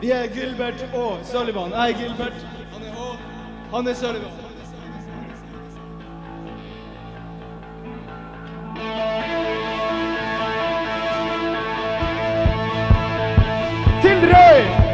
Vi er Gilbert og Sullivan. Jeg er Gilbert. Han er H. Han er Sullivan. Til Røy!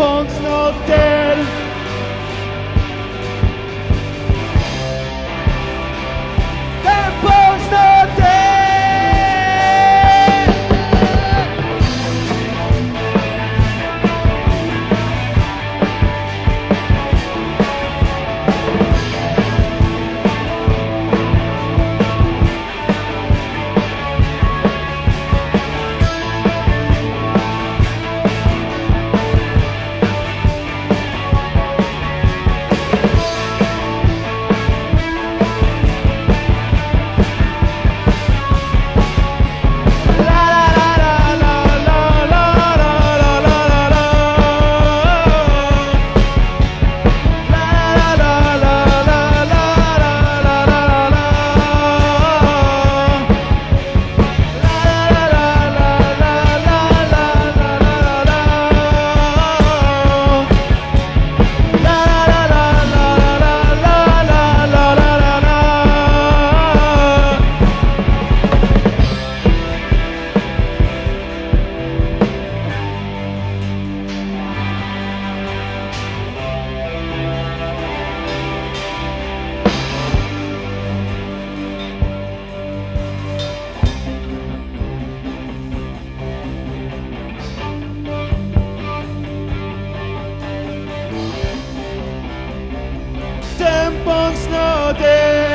punks no dead. 停